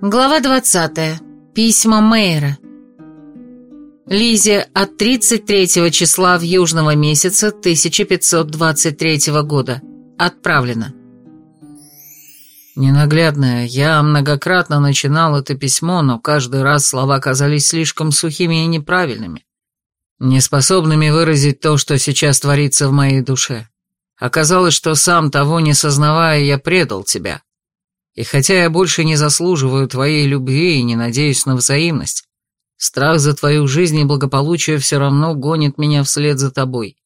Глава 20. Письма Мейера. Лизе от 33 числа в южного месяца 1523 года. Отправлено. Ненаглядная, я многократно начинал это письмо, но каждый раз слова казались слишком сухими и неправильными, неспособными выразить то, что сейчас творится в моей душе. Оказалось, что сам того не сознавая, я предал тебя. И хотя я больше не заслуживаю твоей любви и не надеюсь на взаимность, страх за твою жизнь и благополучие все равно гонит меня вслед за тобой.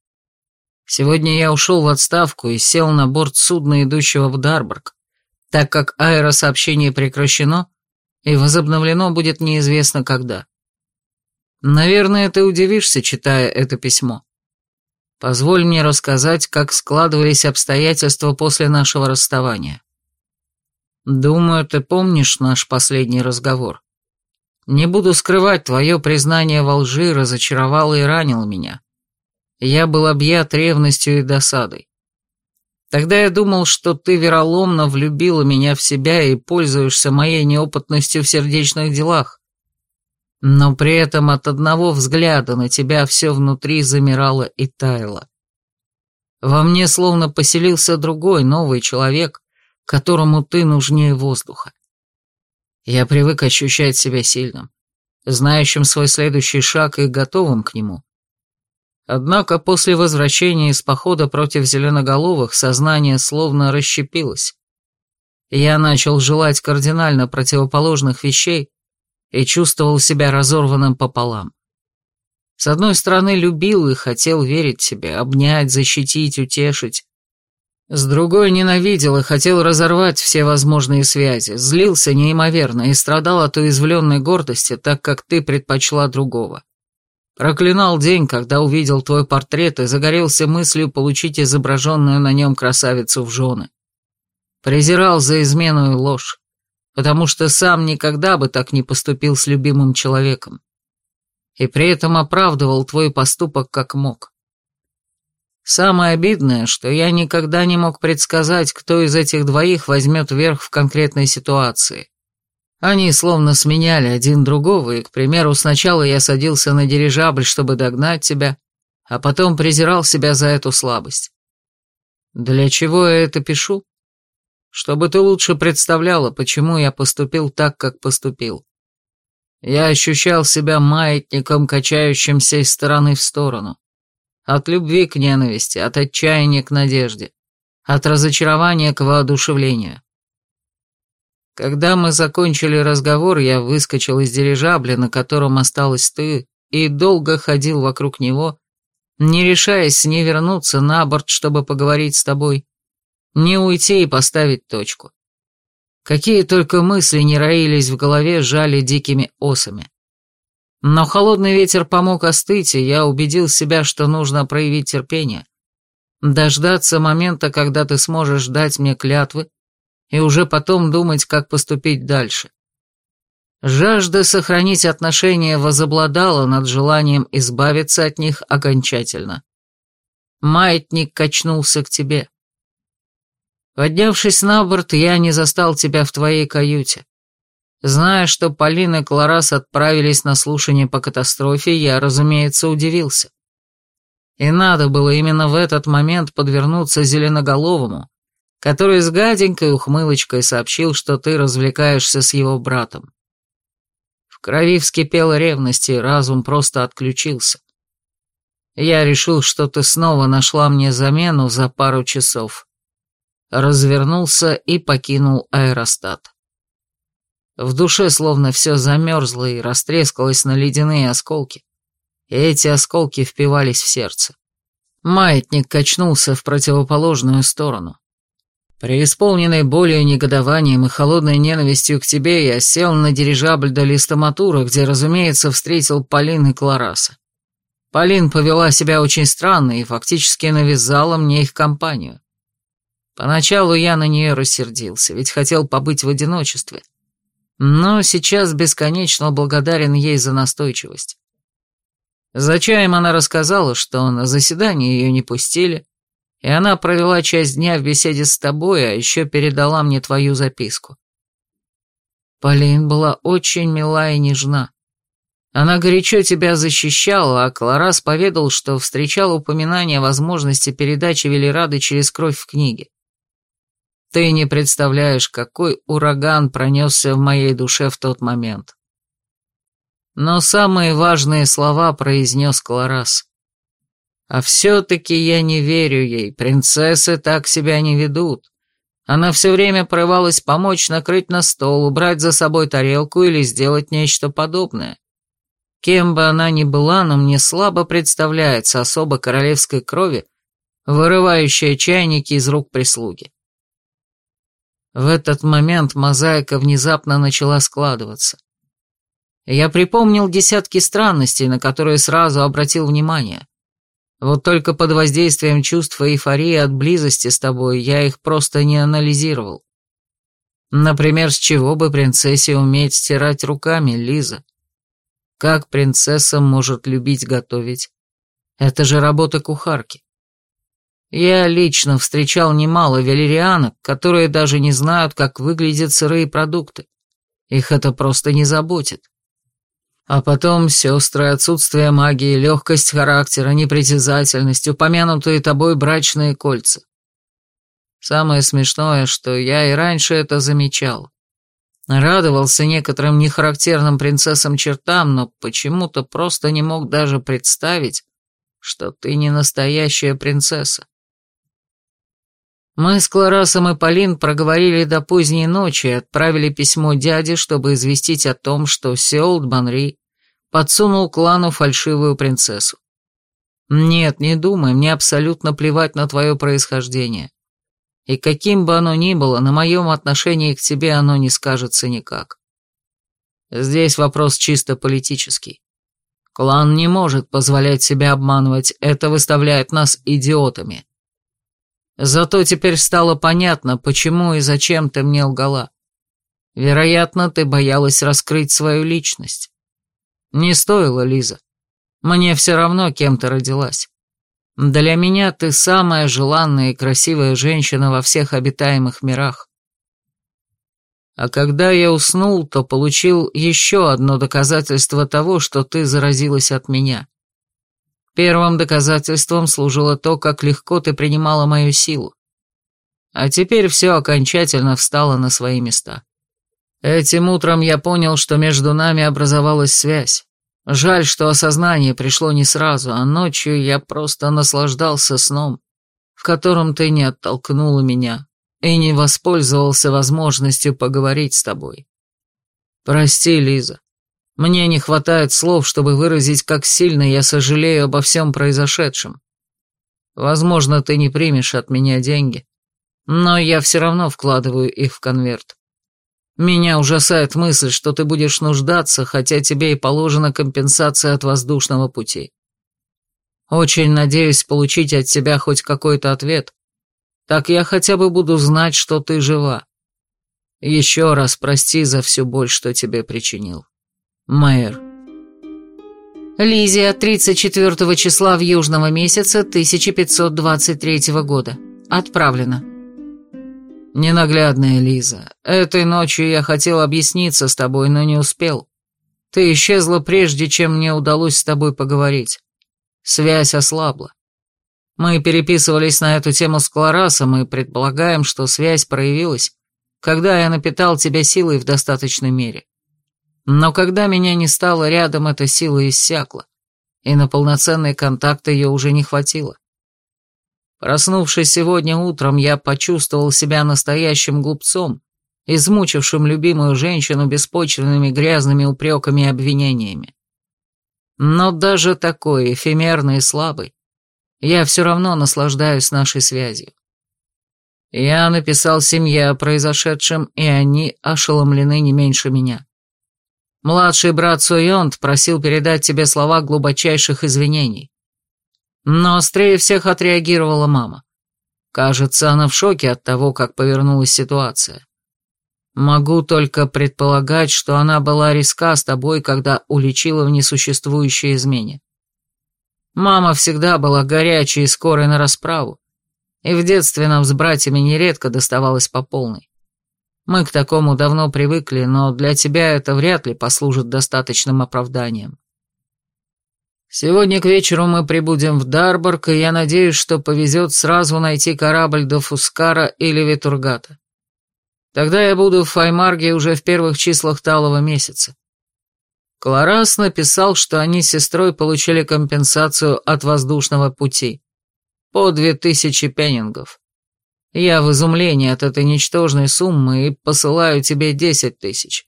Сегодня я ушел в отставку и сел на борт судна, идущего в Дарбург, так как аэросообщение прекращено и возобновлено будет неизвестно когда. Наверное, ты удивишься, читая это письмо. Позволь мне рассказать, как складывались обстоятельства после нашего расставания. Думаю, ты помнишь наш последний разговор. Не буду скрывать, твое признание во лжи разочаровало и ранило меня. Я был объят ревностью и досадой. Тогда я думал, что ты вероломно влюбила меня в себя и пользуешься моей неопытностью в сердечных делах. Но при этом от одного взгляда на тебя все внутри замирало и таяло. Во мне словно поселился другой, новый человек, которому ты нужнее воздуха. Я привык ощущать себя сильным, знающим свой следующий шаг и готовым к нему. Однако после возвращения из похода против зеленоголовых сознание словно расщепилось. Я начал желать кардинально противоположных вещей и чувствовал себя разорванным пополам. С одной стороны, любил и хотел верить себе, обнять, защитить, утешить, с другой ненавидел и хотел разорвать все возможные связи, злился неимоверно и страдал от уязвленной гордости, так как ты предпочла другого. Проклинал день, когда увидел твой портрет и загорелся мыслью получить изображенную на нем красавицу в жены. Презирал за измену и ложь, потому что сам никогда бы так не поступил с любимым человеком. И при этом оправдывал твой поступок как мог. Самое обидное, что я никогда не мог предсказать, кто из этих двоих возьмет верх в конкретной ситуации. Они словно сменяли один другого, и, к примеру, сначала я садился на дирижабль, чтобы догнать тебя, а потом презирал себя за эту слабость. Для чего я это пишу? Чтобы ты лучше представляла, почему я поступил так, как поступил. Я ощущал себя маятником, качающимся из стороны в сторону. От любви к ненависти, от отчаяния к надежде, от разочарования к воодушевлению. Когда мы закончили разговор, я выскочил из дирижабля, на котором осталась ты, и долго ходил вокруг него, не решаясь не вернуться на борт, чтобы поговорить с тобой, не уйти и поставить точку. Какие только мысли не роились в голове, жали дикими осами. Но холодный ветер помог остыть, и я убедил себя, что нужно проявить терпение. Дождаться момента, когда ты сможешь дать мне клятвы, и уже потом думать, как поступить дальше. Жажда сохранить отношения возобладала над желанием избавиться от них окончательно. Маятник качнулся к тебе. Поднявшись на борт, я не застал тебя в твоей каюте. Зная, что Полина и Кларас отправились на слушание по катастрофе, я, разумеется, удивился. И надо было именно в этот момент подвернуться Зеленоголовому, который с гаденькой ухмылочкой сообщил, что ты развлекаешься с его братом. В крови вскипела ревность, и разум просто отключился. Я решил, что ты снова нашла мне замену за пару часов. Развернулся и покинул аэростат. В душе словно все замерзло и растрескалось на ледяные осколки. И эти осколки впивались в сердце. Маятник качнулся в противоположную сторону. Преисполненный болью, негодованием и холодной ненавистью к тебе, я сел на дирижабль до Листоматура, где, разумеется, встретил Полин и Клараса. Полин повела себя очень странно и фактически навязала мне их компанию. Поначалу я на нее рассердился, ведь хотел побыть в одиночестве но сейчас бесконечно благодарен ей за настойчивость. За чаем она рассказала, что на заседание ее не пустили, и она провела часть дня в беседе с тобой, а еще передала мне твою записку. Полин была очень мила и нежна. Она горячо тебя защищала, а Кларас поведал, что встречал упоминание возможности передачи Велерады через кровь в книге. Ты не представляешь, какой ураган пронесся в моей душе в тот момент. Но самые важные слова произнес Кларас. А все-таки я не верю ей, принцессы так себя не ведут. Она все время порывалась помочь накрыть на стол, убрать за собой тарелку или сделать нечто подобное. Кем бы она ни была, но мне слабо представляется особо королевской крови, вырывающая чайники из рук прислуги. В этот момент мозаика внезапно начала складываться. Я припомнил десятки странностей, на которые сразу обратил внимание. Вот только под воздействием чувства эйфории от близости с тобой я их просто не анализировал. Например, с чего бы принцессе уметь стирать руками, Лиза? Как принцесса может любить готовить? Это же работа кухарки. Я лично встречал немало велерианок, которые даже не знают, как выглядят сырые продукты. Их это просто не заботит. А потом сестры, отсутствие магии, легкость характера, непритязательность, упомянутые тобой брачные кольца. Самое смешное, что я и раньше это замечал. Радовался некоторым нехарактерным принцессам чертам, но почему-то просто не мог даже представить, что ты не настоящая принцесса. Мы с Кларасом и Полин проговорили до поздней ночи и отправили письмо дяде, чтобы известить о том, что Сеолд Банри подсунул клану фальшивую принцессу. Нет, не думай, мне абсолютно плевать на твое происхождение. И каким бы оно ни было, на моем отношении к тебе оно не скажется никак. Здесь вопрос чисто политический. Клан не может позволять себя обманывать, это выставляет нас идиотами. Зато теперь стало понятно, почему и зачем ты мне лгала. Вероятно, ты боялась раскрыть свою личность. Не стоило, Лиза. Мне все равно, кем ты родилась. Для меня ты самая желанная и красивая женщина во всех обитаемых мирах. А когда я уснул, то получил еще одно доказательство того, что ты заразилась от меня. Первым доказательством служило то, как легко ты принимала мою силу. А теперь все окончательно встало на свои места. Этим утром я понял, что между нами образовалась связь. Жаль, что осознание пришло не сразу, а ночью я просто наслаждался сном, в котором ты не оттолкнула меня и не воспользовался возможностью поговорить с тобой. Прости, Лиза. Мне не хватает слов, чтобы выразить, как сильно я сожалею обо всем произошедшем. Возможно, ты не примешь от меня деньги, но я все равно вкладываю их в конверт. Меня ужасает мысль, что ты будешь нуждаться, хотя тебе и положена компенсация от воздушного пути. Очень надеюсь получить от тебя хоть какой-то ответ. Так я хотя бы буду знать, что ты жива. Еще раз прости за всю боль, что тебе причинил. Майер. Лизия, 34 числа в южного месяца 1523 года. Отправлено. «Ненаглядная Лиза, этой ночью я хотел объясниться с тобой, но не успел. Ты исчезла прежде, чем мне удалось с тобой поговорить. Связь ослабла. Мы переписывались на эту тему с Кларасом и предполагаем, что связь проявилась, когда я напитал тебя силой в достаточной мере. Но когда меня не стало рядом, эта сила иссякла, и на полноценный контакт ее уже не хватило. Проснувшись сегодня утром, я почувствовал себя настоящим глупцом, измучившим любимую женщину беспочвенными грязными упреками и обвинениями. Но даже такой, эфемерный и слабый, я все равно наслаждаюсь нашей связью. Я написал семье о произошедшем, и они ошеломлены не меньше меня. Младший брат Суйонт просил передать тебе слова глубочайших извинений. Но острее всех отреагировала мама. Кажется, она в шоке от того, как повернулась ситуация. Могу только предполагать, что она была риска с тобой, когда уличила в несуществующей измене. Мама всегда была горячей и скорой на расправу, и в детстве нам с братьями нередко доставалось по полной. Мы к такому давно привыкли, но для тебя это вряд ли послужит достаточным оправданием. Сегодня к вечеру мы прибудем в Дарборг, и я надеюсь, что повезет сразу найти корабль до Фускара или Ветургата. Тогда я буду в Файмарге уже в первых числах талого месяца. Кларас написал, что они с сестрой получили компенсацию от воздушного пути. По две тысячи пеннингов. Я в изумлении от этой ничтожной суммы и посылаю тебе десять тысяч.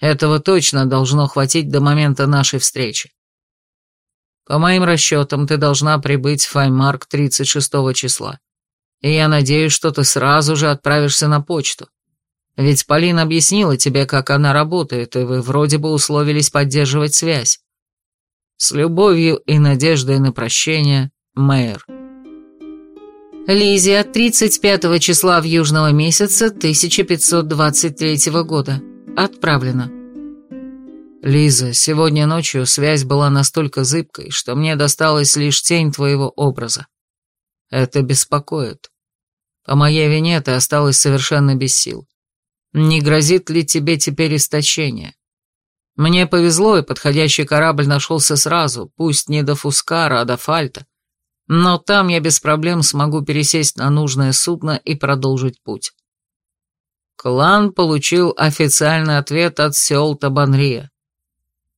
Этого точно должно хватить до момента нашей встречи. По моим расчетам, ты должна прибыть в Файмарк 36 числа. И я надеюсь, что ты сразу же отправишься на почту. Ведь Полина объяснила тебе, как она работает, и вы вроде бы условились поддерживать связь. С любовью и надеждой на прощение, Мэйр. Лизия, 35 числа в южного месяца 1523 года. Отправлено. Лиза, сегодня ночью связь была настолько зыбкой, что мне досталась лишь тень твоего образа. Это беспокоит. По моей вине ты осталась совершенно без сил. Не грозит ли тебе теперь истощение? Мне повезло, и подходящий корабль нашелся сразу, пусть не до Фускара, а до Фальта, но там я без проблем смогу пересесть на нужное судно и продолжить путь. Клан получил официальный ответ от Сеолта Банрия.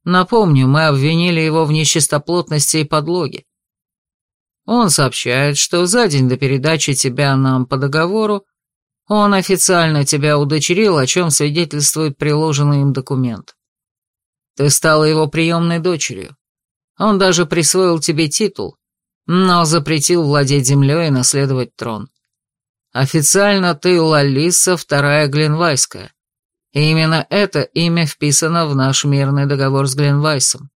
Напомню, мы обвинили его в нечистоплотности и подлоге. Он сообщает, что за день до передачи тебя нам по договору он официально тебя удочерил, о чем свидетельствует приложенный им документ. Ты стала его приемной дочерью. Он даже присвоил тебе титул, но запретил владеть землей и наследовать трон. Официально ты Лалиса вторая Гленвайская. И именно это имя вписано в наш мирный договор с Гленвайсом.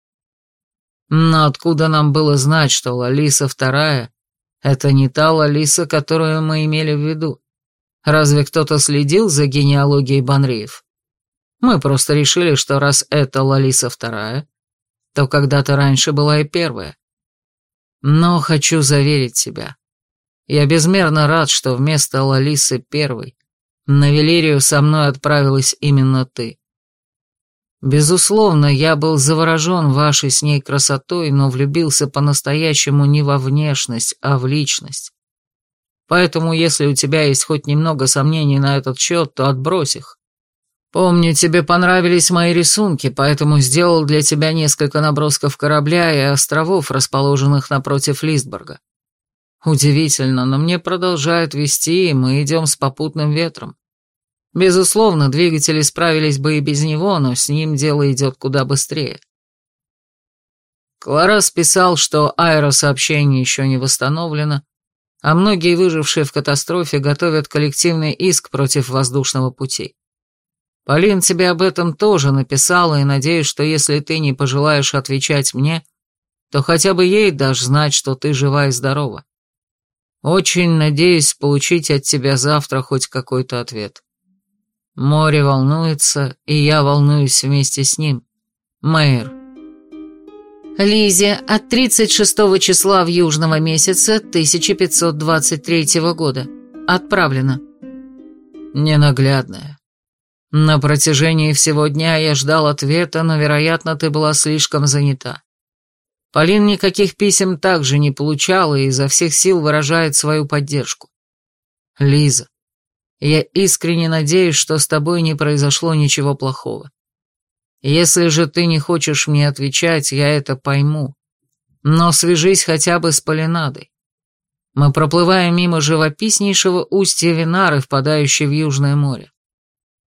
Но откуда нам было знать, что Лалиса вторая — это не та Лалиса, которую мы имели в виду? Разве кто-то следил за генеалогией Банриев? Мы просто решили, что раз это Лалиса вторая, то когда-то раньше была и первая. Но хочу заверить тебя. Я безмерно рад, что вместо Лалисы первой на Велерию со мной отправилась именно ты. Безусловно, я был заворожен вашей с ней красотой, но влюбился по-настоящему не во внешность, а в личность. Поэтому, если у тебя есть хоть немного сомнений на этот счет, то отбрось их. Помню, тебе понравились мои рисунки, поэтому сделал для тебя несколько набросков корабля и островов, расположенных напротив Листборга. Удивительно, но мне продолжают вести, и мы идем с попутным ветром. Безусловно, двигатели справились бы и без него, но с ним дело идет куда быстрее. Кларас писал, что аэросообщение еще не восстановлено, а многие выжившие в катастрофе готовят коллективный иск против воздушного пути. Полин тебе об этом тоже написала, и надеюсь, что если ты не пожелаешь отвечать мне, то хотя бы ей дашь знать, что ты жива и здорова. Очень надеюсь получить от тебя завтра хоть какой-то ответ. Море волнуется, и я волнуюсь вместе с ним. Мэйр. Лизе от 36 числа в южного месяца 1523 года. Отправлено. Ненаглядная. На протяжении всего дня я ждал ответа, но, вероятно, ты была слишком занята. Полин никаких писем также не получала и изо всех сил выражает свою поддержку. Лиза, я искренне надеюсь, что с тобой не произошло ничего плохого. Если же ты не хочешь мне отвечать, я это пойму. Но свяжись хотя бы с Полинадой. Мы проплываем мимо живописнейшего устья Винары, впадающей в Южное море.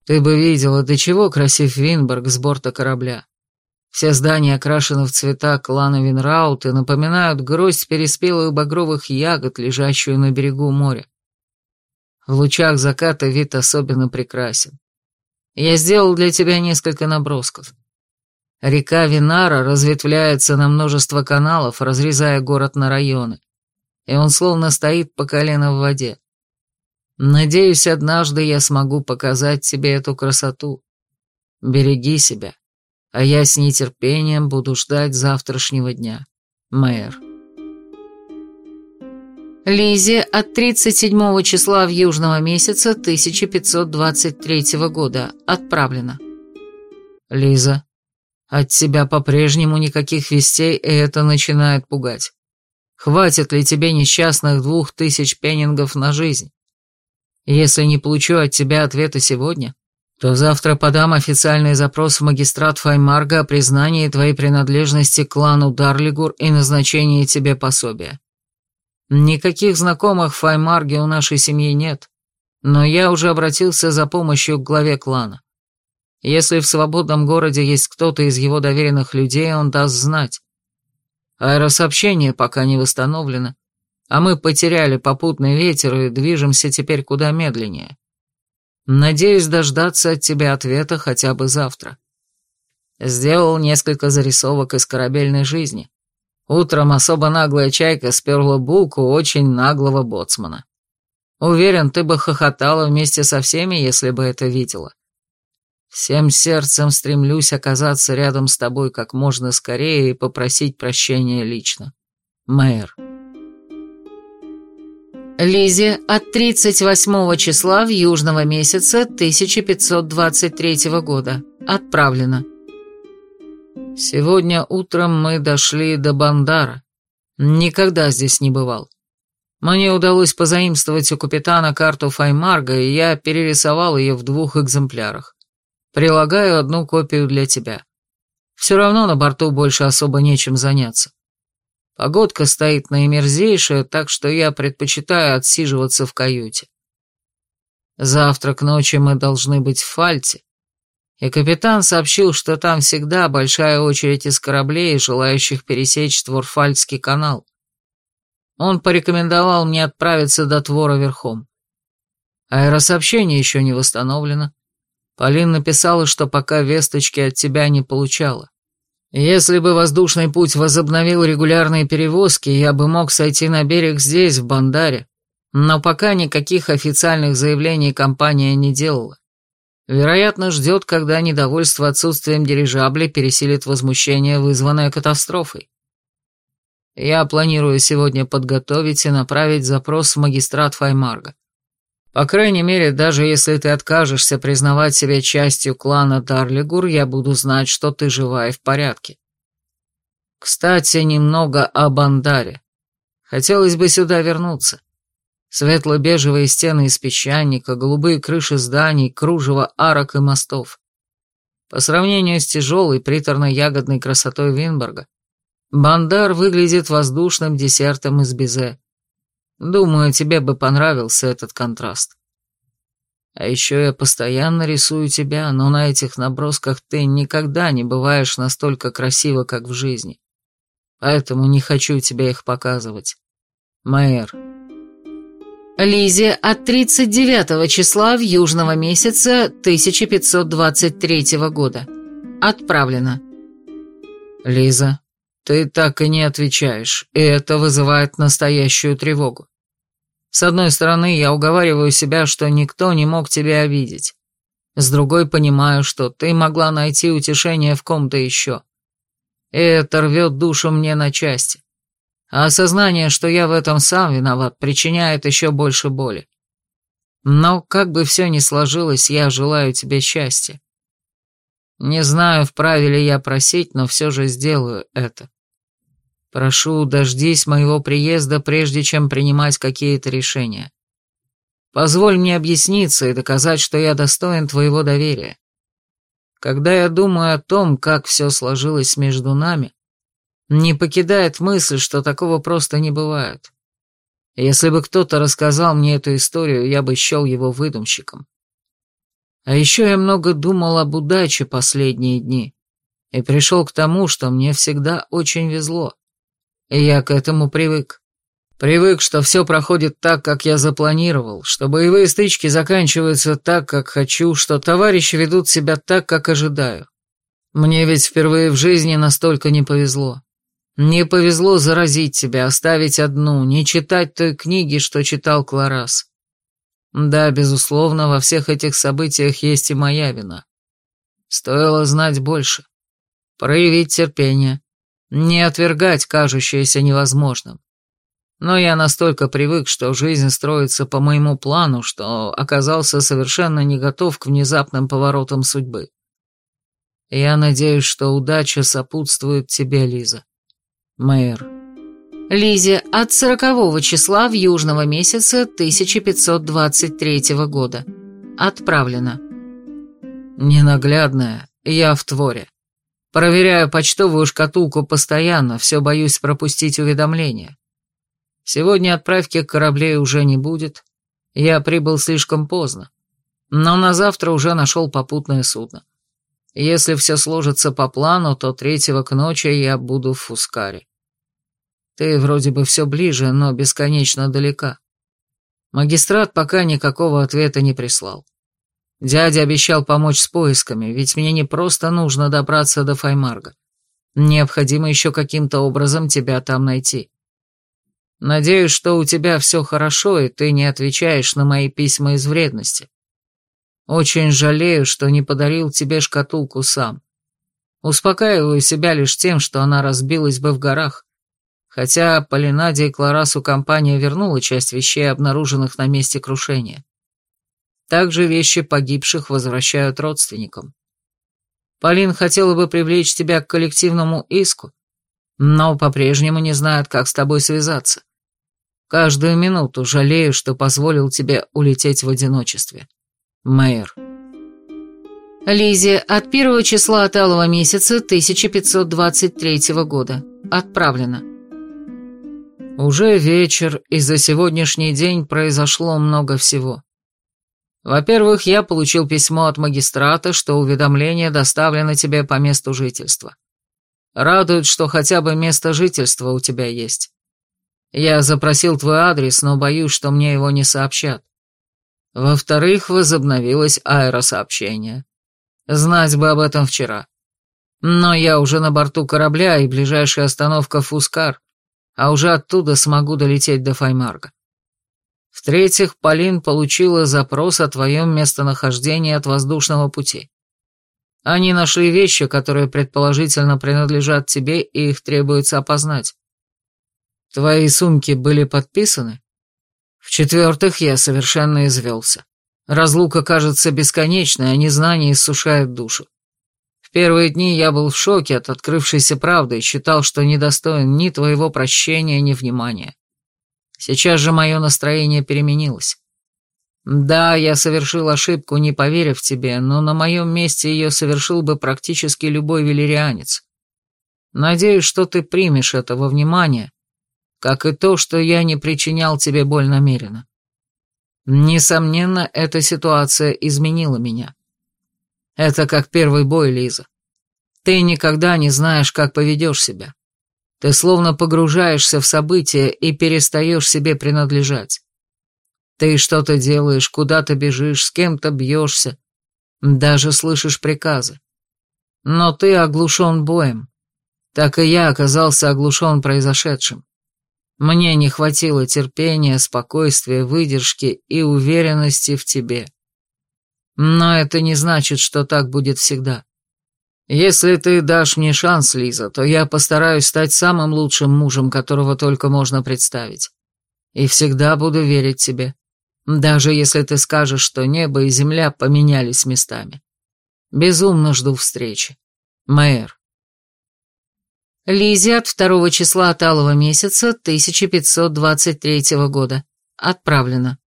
Ты бы видела, до чего красив Винборг с борта корабля. Все здания окрашены в цвета клана Винраут и напоминают гроздь переспелых багровых ягод, лежащую на берегу моря. В лучах заката вид особенно прекрасен. Я сделал для тебя несколько набросков. Река Винара разветвляется на множество каналов, разрезая город на районы, и он словно стоит по колено в воде. Надеюсь, однажды я смогу показать тебе эту красоту. Береги себя, а я с нетерпением буду ждать завтрашнего дня. Мэр. Лизе от 37 числа в южного месяца 1523 года. Отправлено. Лиза, от тебя по-прежнему никаких вестей, и это начинает пугать. Хватит ли тебе несчастных двух тысяч пеннингов на жизнь? Если не получу от тебя ответа сегодня, то завтра подам официальный запрос в магистрат Файмарга о признании твоей принадлежности к клану Дарлигур и назначении тебе пособия. Никаких знакомых в Файмарге у нашей семьи нет, но я уже обратился за помощью к главе клана. Если в свободном городе есть кто-то из его доверенных людей, он даст знать. Аэросообщение пока не восстановлено, а мы потеряли попутный ветер и движемся теперь куда медленнее. Надеюсь дождаться от тебя ответа хотя бы завтра. Сделал несколько зарисовок из корабельной жизни. Утром особо наглая чайка сперла булку очень наглого боцмана. Уверен, ты бы хохотала вместе со всеми, если бы это видела. Всем сердцем стремлюсь оказаться рядом с тобой как можно скорее и попросить прощения лично. Мэр. Лизе от 38 числа в южного месяца 1523 года. Отправлено. Сегодня утром мы дошли до Бандара. Никогда здесь не бывал. Мне удалось позаимствовать у капитана карту Файмарга, и я перерисовал ее в двух экземплярах. Прилагаю одну копию для тебя. Все равно на борту больше особо нечем заняться. Погодка стоит наимерзейшая, так что я предпочитаю отсиживаться в каюте. Завтра к ночи мы должны быть в Фальте, и капитан сообщил, что там всегда большая очередь из кораблей, желающих пересечь Творфальдский канал. Он порекомендовал мне отправиться до Твора верхом. Аэросообщение еще не восстановлено, Полин написала, что пока весточки от тебя не получала. Если бы воздушный путь возобновил регулярные перевозки, я бы мог сойти на берег здесь, в Бандаре. Но пока никаких официальных заявлений компания не делала. Вероятно, ждет, когда недовольство отсутствием дирижабля пересилит возмущение, вызванное катастрофой. Я планирую сегодня подготовить и направить запрос в магистрат Файмарга. По крайней мере, даже если ты откажешься признавать себя частью клана Дарлигур, я буду знать, что ты жива и в порядке. Кстати, немного о Бандаре. Хотелось бы сюда вернуться. Светло-бежевые стены из песчаника, голубые крыши зданий, кружево арок и мостов. По сравнению с тяжелой приторно-ягодной красотой Винборга, Бандар выглядит воздушным десертом из безе. Думаю, тебе бы понравился этот контраст. А еще я постоянно рисую тебя, но на этих набросках ты никогда не бываешь настолько красиво, как в жизни. Поэтому не хочу тебе их показывать. Майер. Лизе от 39 числа в южного месяца 1523 года. Отправлено. Лиза, ты так и не отвечаешь, и это вызывает настоящую тревогу. С одной стороны, я уговариваю себя, что никто не мог тебя обидеть. С другой, понимаю, что ты могла найти утешение в ком-то еще. Это рвет душу мне на части. А осознание, что я в этом сам виноват, причиняет еще больше боли. Но как бы все ни сложилось, я желаю тебе счастья. Не знаю, вправе ли я просить, но все же сделаю это. Прошу, дождись моего приезда, прежде чем принимать какие-то решения. Позволь мне объясниться и доказать, что я достоин твоего доверия. Когда я думаю о том, как все сложилось между нами, не покидает мысль, что такого просто не бывает. Если бы кто-то рассказал мне эту историю, я бы счел его выдумщиком. А еще я много думал об удаче последние дни и пришел к тому, что мне всегда очень везло. Я к этому привык. Привык, что все проходит так, как я запланировал, что боевые стычки заканчиваются так, как хочу, что товарищи ведут себя так, как ожидаю. Мне ведь впервые в жизни настолько не повезло. Не повезло заразить тебя, оставить одну, не читать той книги, что читал Кларас. Да, безусловно, во всех этих событиях есть и моя вина. Стоило знать больше, проявить терпение, не отвергать кажущееся невозможным. Но я настолько привык, что жизнь строится по моему плану, что оказался совершенно не готов к внезапным поворотам судьбы. Я надеюсь, что удача сопутствует тебе, Лиза. Мэр. Лизе от сорокового числа в южного месяца 1523 года. Отправлено. Ненаглядная, я в творе. Проверяю почтовую шкатулку постоянно, все боюсь пропустить уведомления. Сегодня отправки кораблей уже не будет. Я прибыл слишком поздно. Но на завтра уже нашел попутное судно. Если все сложится по плану, то третьего к ночи я буду в Фускаре. Ты вроде бы все ближе, но бесконечно далека. Магистрат пока никакого ответа не прислал. Дядя обещал помочь с поисками, ведь мне не просто нужно добраться до Файмарга. Необходимо еще каким-то образом тебя там найти. Надеюсь, что у тебя все хорошо, и ты не отвечаешь на мои письма из вредности. Очень жалею, что не подарил тебе шкатулку сам. Успокаиваю себя лишь тем, что она разбилась бы в горах, хотя Полинаде и Кларасу компания вернула часть вещей, обнаруженных на месте крушения. Также вещи погибших возвращают родственникам. Полин хотела бы привлечь тебя к коллективному иску, но по-прежнему не знает, как с тобой связаться. Каждую минуту жалею, что позволил тебе улететь в одиночестве. Мэйр. Лизе от первого числа талого месяца 1523 года. Отправлено. Уже вечер, и за сегодняшний день произошло много всего. Во-первых, я получил письмо от магистрата, что уведомление доставлено тебе по месту жительства. Радует, что хотя бы место жительства у тебя есть. Я запросил твой адрес, но боюсь, что мне его не сообщат. Во-вторых, возобновилось аэросообщение. Знать бы об этом вчера. Но я уже на борту корабля, и ближайшая остановка Фускар, а уже оттуда смогу долететь до Файмарга. В-третьих, Полин получила запрос о твоем местонахождении от воздушного пути. Они нашли вещи, которые предположительно принадлежат тебе, и их требуется опознать. Твои сумки были подписаны? В-четвертых, я совершенно извелся. Разлука кажется бесконечной, а незнание иссушает душу. В первые дни я был в шоке от открывшейся правды и считал, что недостоин ни твоего прощения, ни внимания. Сейчас же мое настроение переменилось. Да, я совершил ошибку, не поверив тебе, но на моем месте ее совершил бы практически любой велирианец. Надеюсь, что ты примешь это во внимание как и то, что я не причинял тебе боль намеренно. Несомненно, эта ситуация изменила меня. Это как первый бой, Лиза. Ты никогда не знаешь, как поведешь себя. Ты словно погружаешься в события и перестаешь себе принадлежать. Ты что-то делаешь, куда-то бежишь, с кем-то бьешься, даже слышишь приказы. Но ты оглушен боем. Так и я оказался оглушен произошедшим. Мне не хватило терпения, спокойствия, выдержки и уверенности в тебе. Но это не значит, что так будет всегда. Если ты дашь мне шанс, Лиза, то я постараюсь стать самым лучшим мужем, которого только можно представить. И всегда буду верить тебе, даже если ты скажешь, что небо и земля поменялись местами. Безумно жду встречи. Мэйр. Лизе от второго числа талого месяца 1523 года. Отправлено.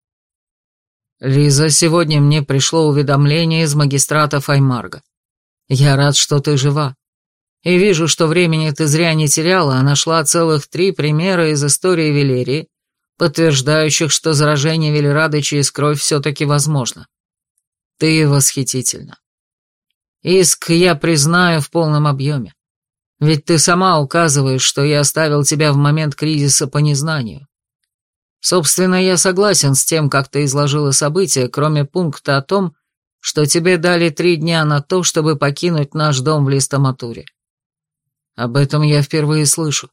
Лиза, сегодня мне пришло уведомление из магистрата Файмарга. Я рад, что ты жива. И вижу, что времени ты зря не теряла, а нашла целых три примера из истории Велерии, подтверждающих, что заражение Велерады через кровь все-таки возможно. Ты восхитительна. Иск я признаю в полном объеме. Ведь ты сама указываешь, что я оставил тебя в момент кризиса по незнанию. Собственно, я согласен с тем, как ты изложила события, кроме пункта о том, что тебе дали три дня на то, чтобы покинуть наш дом в Листоматуре. Об этом я впервые слышу.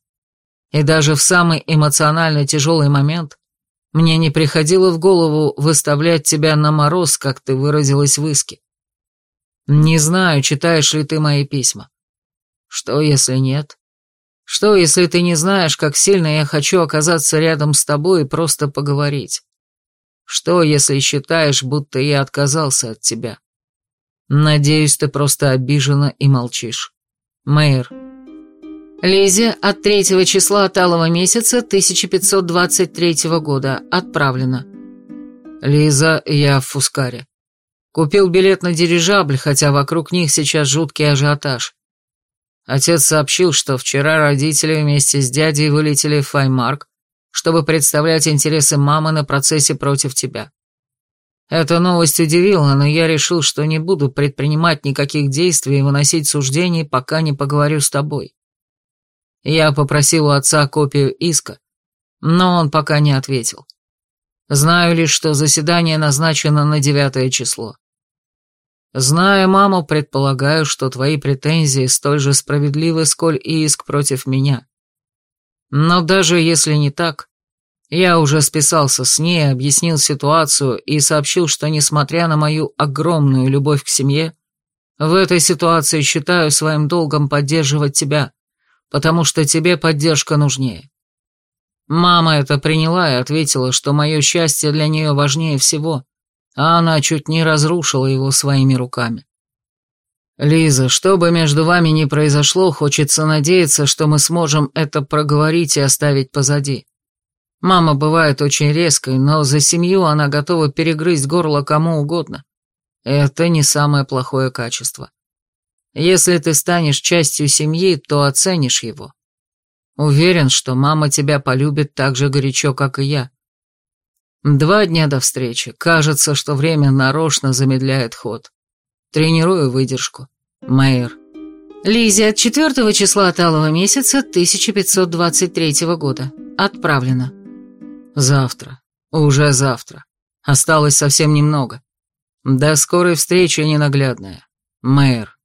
И даже в самый эмоционально тяжелый момент мне не приходило в голову выставлять тебя на мороз, как ты выразилась в иске. Не знаю, читаешь ли ты мои письма. Что, если нет? Что, если ты не знаешь, как сильно я хочу оказаться рядом с тобой и просто поговорить? Что, если считаешь, будто я отказался от тебя? Надеюсь, ты просто обижена и молчишь. Мэйр. Лизе от третьего числа талого месяца 1523 года. Отправлено. Лиза, я в Фускаре. Купил билет на дирижабль, хотя вокруг них сейчас жуткий ажиотаж. Отец сообщил, что вчера родители вместе с дядей вылетели в Файмарк, чтобы представлять интересы мамы на процессе против тебя. Эта новость удивила, но я решил, что не буду предпринимать никаких действий и выносить суждений, пока не поговорю с тобой. Я попросил у отца копию иска, но он пока не ответил. Знаю лишь, что заседание назначено на девятое число. Зная маму, предполагаю, что твои претензии столь же справедливы, сколь и иск против меня. Но даже если не так, я уже списался с ней, объяснил ситуацию и сообщил, что, несмотря на мою огромную любовь к семье, в этой ситуации считаю своим долгом поддерживать тебя, потому что тебе поддержка нужнее. Мама это приняла и ответила, что мое счастье для нее важнее всего, а она чуть не разрушила его своими руками. Лиза, что бы между вами ни произошло, хочется надеяться, что мы сможем это проговорить и оставить позади. Мама бывает очень резкой, но за семью она готова перегрызть горло кому угодно. Это не самое плохое качество. Если ты станешь частью семьи, то оценишь его. Уверен, что мама тебя полюбит так же горячо, как и я. Два дня до встречи. Кажется, что время нарочно замедляет ход. Тренирую выдержку. Мэйр. Лизе от 4 числа талого месяца 1523 года. Отправлено. Завтра. Уже завтра. Осталось совсем немного. До скорой встречи, ненаглядная. Мэйр.